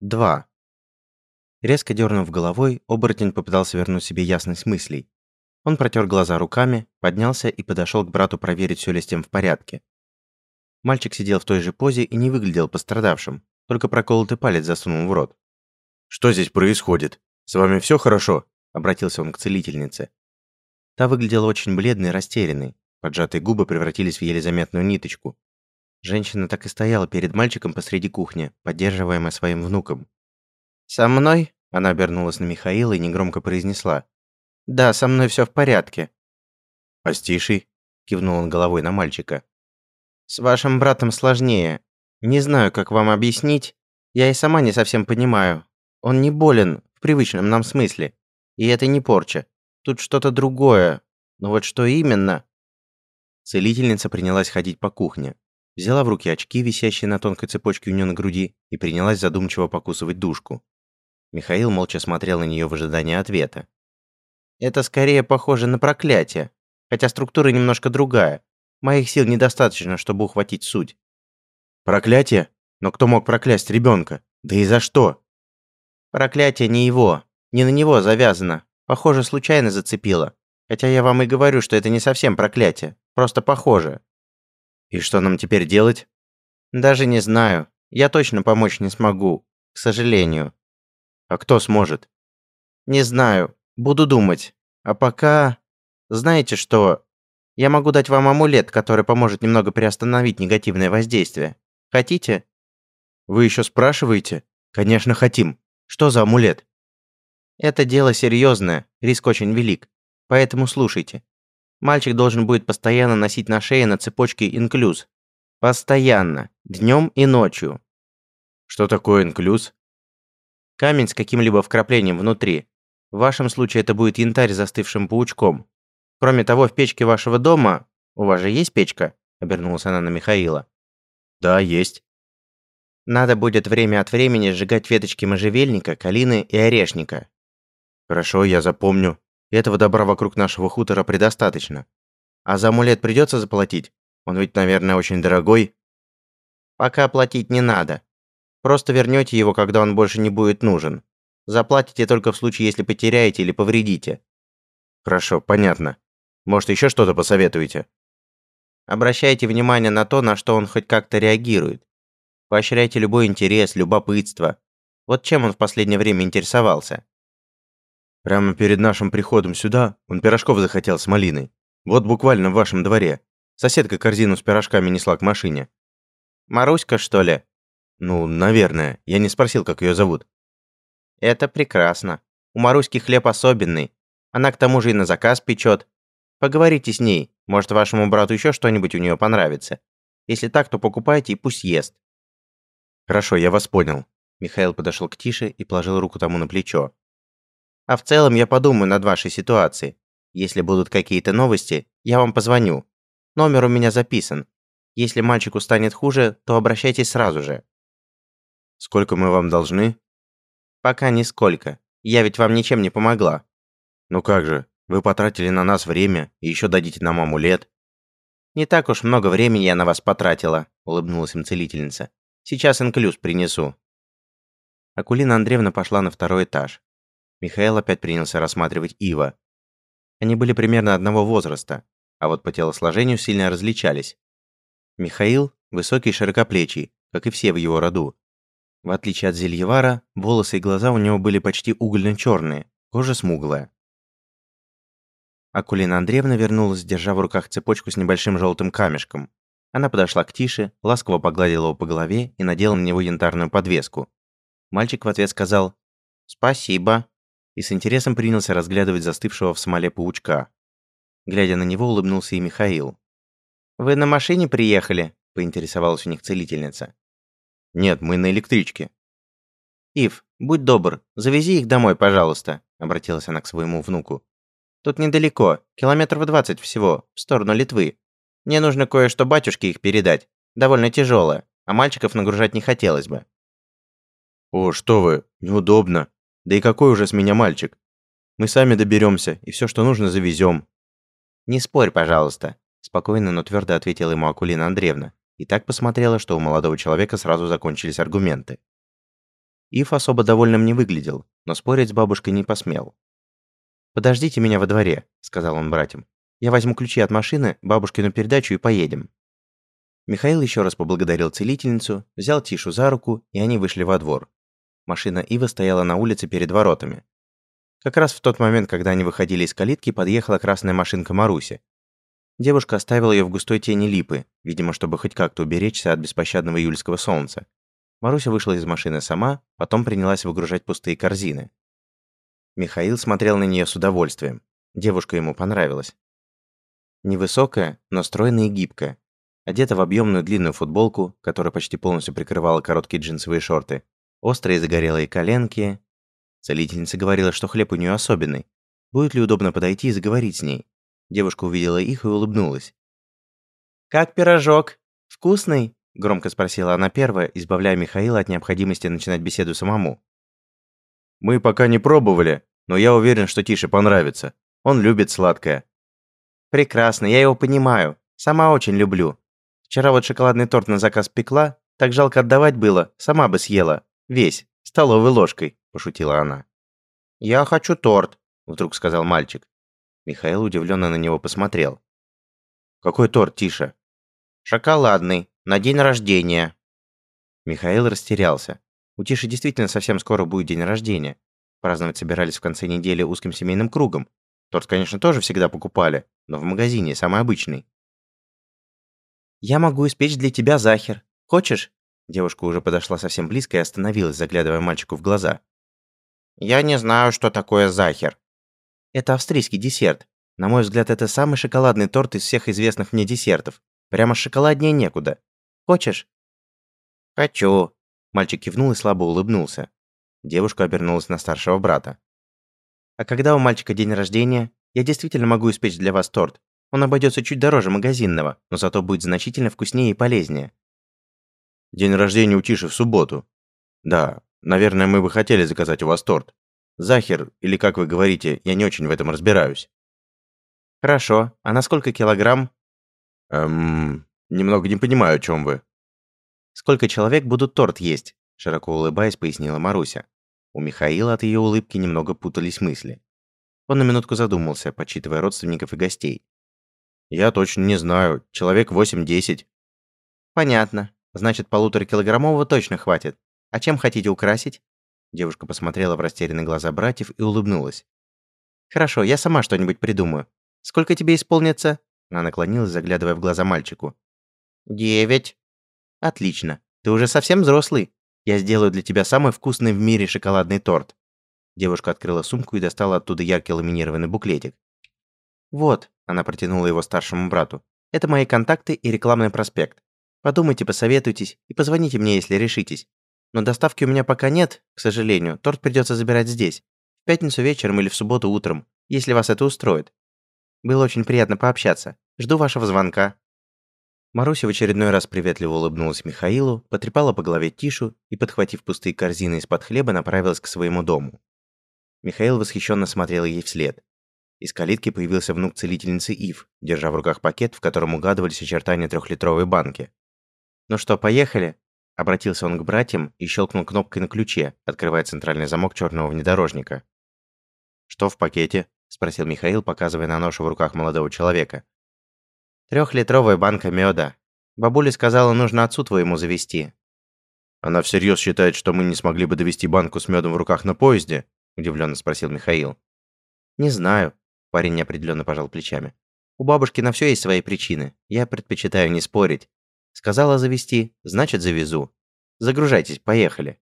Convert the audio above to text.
2. Резко дернув головой, оборотень попытался вернуть себе ясность мыслей. Он протер глаза руками, поднялся и подошел к брату проверить, все ли с тем в порядке. Мальчик сидел в той же позе и не выглядел пострадавшим, только проколотый палец засунул в рот. «Что здесь происходит? С вами все хорошо?» – обратился он к целительнице. Та выглядела очень бледной и растерянной, поджатые губы превратились в еле заметную ниточку. Женщина так и стояла перед мальчиком посреди кухни, поддерживаемая своим внуком. «Со мной?» – она обернулась на Михаила и негромко произнесла. «Да, со мной все в порядке». «А с Тишей?» – кивнул он головой на мальчика. «С вашим братом сложнее. Не знаю, как вам объяснить. Я и сама не совсем понимаю. Он не болен в привычном нам смысле. И это не порча. Тут что-то другое. Но вот что именно?» Целительница принялась ходить по кухне. Взяла в руки очки, висящие на тонкой цепочке у нее на груди, и принялась задумчиво покусывать дужку. Михаил молча смотрел на нее в ожидании ответа. «Это скорее похоже на проклятие, хотя структура немножко другая. Моих сил недостаточно, чтобы ухватить суть». «Проклятие? Но кто мог проклясть ребенка? Да и за что?» «Проклятие не его, не на него завязано. Похоже, случайно зацепило. Хотя я вам и говорю, что это не совсем проклятие, просто похоже». «И что нам теперь делать?» «Даже не знаю. Я точно помочь не смогу, к сожалению. А кто сможет? Не знаю. Буду думать. А пока... Знаете что? Я могу дать вам амулет, который поможет немного приостановить негативное воздействие. Хотите? Вы еще спрашиваете? Конечно, хотим. Что за амулет? Это дело серьезное, риск очень велик. Поэтому слушайте. Мальчик должен будет постоянно носить на шее на цепочке инклюз. Постоянно. Днем и ночью. Что такое инклюз? Камень с каким-либо вкраплением внутри. В вашем случае это будет янтарь с застывшим паучком. Кроме того, в печке вашего дома... У вас же есть печка?» Обернулась она на Михаила. «Да, есть». «Надо будет время от времени сжигать веточки можжевельника, калины и орешника». «Хорошо, я запомню. Этого добра вокруг нашего хутора предостаточно. А за амулет придется заплатить? Он ведь, наверное, очень дорогой». «Пока платить не надо. Просто вернете его, когда он больше не будет нужен. Заплатите только в случае, если потеряете или повредите. Хорошо, понятно. Может, еще что-то посоветуете? Обращайте внимание на то, на что он хоть как-то реагирует. Поощряйте любой интерес, любопытство. Вот чем он в последнее время интересовался? Прямо перед нашим приходом сюда он пирожков захотел с малиной. Вот буквально в вашем дворе. Соседка корзину с пирожками несла к машине. Маруська, что ли? Ну, наверное. Я не спросил, как ее зовут. Это прекрасно. У Маруськи хлеб особенный. Она к тому же и на заказ печет. Поговорите с ней. Может, вашему брату еще что-нибудь у нее понравится. Если так, то покупайте и пусть ест. Хорошо, я вас понял. Михаил подошел к Тише и положил руку тому на плечо. А в целом я подумаю над вашей ситуацией. Если будут какие-то новости, я вам позвоню. Номер у меня записан. Если мальчику станет хуже, то обращайтесь сразу же. Сколько мы вам должны? Пока нисколько. Я ведь вам ничем не помогла. Ну как же, вы потратили на нас время и еще дадите нам амулет. Не так уж много времени я на вас потратила, улыбнулась им целительница. Сейчас инклюз принесу. Акулина Андреевна пошла на второй этаж. Михаил опять принялся рассматривать Ива. Они были примерно одного возраста, а вот по телосложению сильно различались. Михаил высокий и широкоплечий, как и все в его роду, в отличие от Зельевара, волосы и глаза у него были почти угольно-черные, кожа смуглая. Акулина Андреевна вернулась, держа в руках цепочку с небольшим желтым камешком. Она подошла к Тише, ласково погладила его по голове и надела на него янтарную подвеску. Мальчик в ответ сказал «Спасибо» и с интересом принялся разглядывать застывшего в смоле паучка. Глядя на него, улыбнулся и Михаил. «Вы на машине приехали?» – поинтересовалась у них целительница. «Нет, мы на электричке». «Ив, будь добр, завези их домой, пожалуйста», — обратилась она к своему внуку. «Тут недалеко, километров двадцать всего, в сторону Литвы. Мне нужно кое-что батюшке их передать. Довольно тяжелое, а мальчиков нагружать не хотелось бы». «О, что вы, неудобно. Да и какой уже с меня мальчик? Мы сами доберемся и все, что нужно, завезем». «Не спорь, пожалуйста», — спокойно, но твердо ответила ему Акулина Андреевна и так посмотрела, что у молодого человека сразу закончились аргументы. Ив особо довольным не выглядел, но спорить с бабушкой не посмел. «Подождите меня во дворе», — сказал он братьям. «Я возьму ключи от машины, бабушкину передачу и поедем». Михаил еще раз поблагодарил целительницу, взял Тишу за руку, и они вышли во двор. Машина Ива стояла на улице перед воротами. Как раз в тот момент, когда они выходили из калитки, подъехала красная машинка Маруси. Девушка оставила ее в густой тени липы, видимо, чтобы хоть как-то уберечься от беспощадного июльского солнца. Маруся вышла из машины сама, потом принялась выгружать пустые корзины. Михаил смотрел на нее с удовольствием. Девушка ему понравилась. Невысокая, но стройная и гибкая. Одета в объемную длинную футболку, которая почти полностью прикрывала короткие джинсовые шорты. Острые загорелые коленки. Целительница говорила, что хлеб у нее особенный. Будет ли удобно подойти и заговорить с ней? Девушка увидела их и улыбнулась. «Как пирожок? Вкусный?» – громко спросила она первая, избавляя Михаила от необходимости начинать беседу самому. «Мы пока не пробовали, но я уверен, что Тише понравится. Он любит сладкое». «Прекрасно, я его понимаю. Сама очень люблю. Вчера вот шоколадный торт на заказ пекла, так жалко отдавать было, сама бы съела. Весь, столовой ложкой», – пошутила она. «Я хочу торт», – вдруг сказал мальчик. Михаил удивленно на него посмотрел. «Какой торт, Тиша?» «Шоколадный, на день рождения». Михаил растерялся. У Тиши действительно совсем скоро будет день рождения. Праздновать собирались в конце недели узким семейным кругом. Торт, конечно, тоже всегда покупали, но в магазине, самый обычный. «Я могу испечь для тебя захер. Хочешь?» Девушка уже подошла совсем близко и остановилась, заглядывая мальчику в глаза. «Я не знаю, что такое захер». «Это австрийский десерт. На мой взгляд, это самый шоколадный торт из всех известных мне десертов. Прямо шоколаднее некуда. Хочешь?» «Хочу». Мальчик кивнул и слабо улыбнулся. Девушка обернулась на старшего брата. «А когда у мальчика день рождения, я действительно могу испечь для вас торт. Он обойдется чуть дороже магазинного, но зато будет значительно вкуснее и полезнее. День рождения у Тиши в субботу. Да, наверное, мы бы хотели заказать у вас торт. Захер, или как вы говорите, я не очень в этом разбираюсь. Хорошо. А на сколько килограмм? Эм, немного не понимаю, о чем вы. Сколько человек будут торт есть? Широко улыбаясь, пояснила Маруся. У Михаила от ее улыбки немного путались мысли. Он на минутку задумался, подсчитывая родственников и гостей. «Я точно не знаю. Человек 8-10». «Понятно. Значит, полуторакилограммового точно хватит. А чем хотите украсить?» Девушка посмотрела в растерянные глаза братьев и улыбнулась. «Хорошо, я сама что-нибудь придумаю. Сколько тебе исполнится?» Она наклонилась, заглядывая в глаза мальчику. «Девять». «Отлично. Ты уже совсем взрослый. Я сделаю для тебя самый вкусный в мире шоколадный торт». Девушка открыла сумку и достала оттуда яркий ламинированный буклетик. «Вот», — она протянула его старшему брату, «это мои контакты и рекламный проспект. Подумайте, посоветуйтесь и позвоните мне, если решитесь. Но доставки у меня пока нет, к сожалению, торт придется забирать здесь. В пятницу вечером или в субботу утром, если вас это устроит. Было очень приятно пообщаться. Жду вашего звонка». Маруся в очередной раз приветливо улыбнулась Михаилу, потрепала по голове Тишу и, подхватив пустые корзины из-под хлеба, направилась к своему дому. Михаил восхищенно смотрел ей вслед. Из калитки появился внук целительницы Ив, держа в руках пакет, в котором угадывались очертания трехлитровой банки. «Ну что, поехали?» Обратился он к братьям и щелкнул кнопкой на ключе, открывая центральный замок черного внедорожника. «Что в пакете?» – спросил Михаил, показывая на ношу в руках молодого человека. «Трехлитровая банка меда. Бабуля сказала, нужно отцу твоему завести». «Она всерьез считает, что мы не смогли бы довести банку с медом в руках на поезде?» – удивленно спросил Михаил. «Не знаю. Парень неопределенно пожал плечами. У бабушки на все есть свои причины. Я предпочитаю не спорить. Сказала завести, значит завезу. Загружайтесь, поехали.